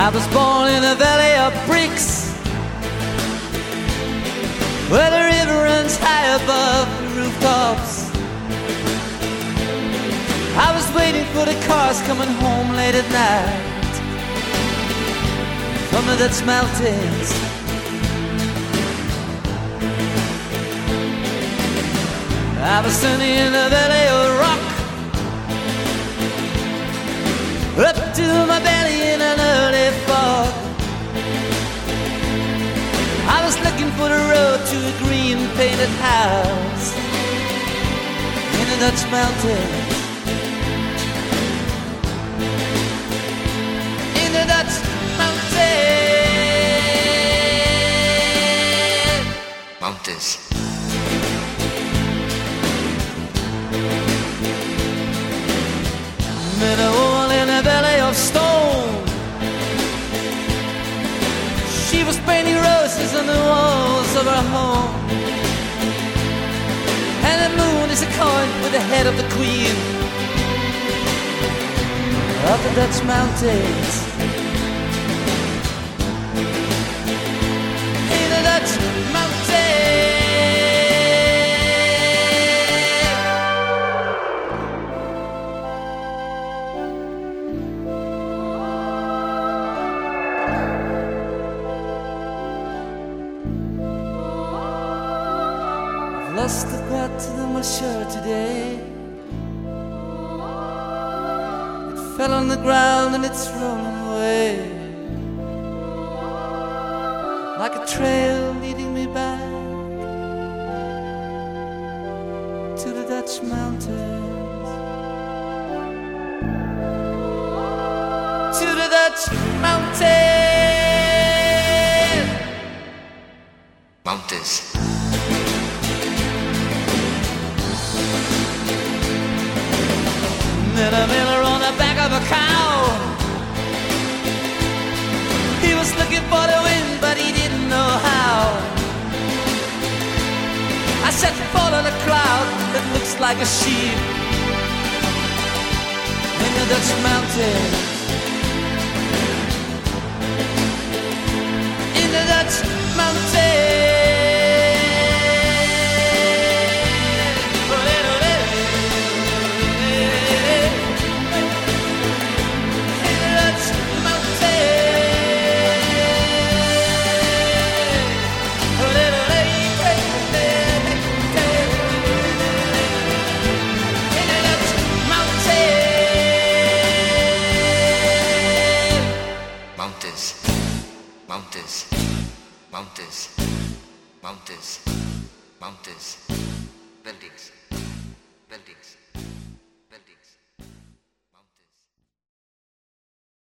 I was born in a valley of bricks where the river runs high above the rooftops. I was waiting for the cars coming home late at night from the Dutch mountains. I was standing in a valley of rock up to my belly for the road to a green painted house in the Dutch mountains. Of her home. And the moon is a coin with the head of the queen of the Dutch mountains. Lost the button on my shirt today. It fell on the ground and it's rolling away. Like a trail leading me back to the Dutch mountains. To the Dutch mountains. Mountains. Met a miller on the back of a cow. He was looking for the wind, but he didn't know how. I said, follow the cloud that looks like a sheep in the Dutch mountains. Mountains. Mountains. Mountains. Mountains. Buildings. Buildings. Buildings.